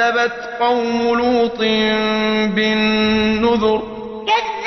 كذبت قوم لوط بالنذر. كذبت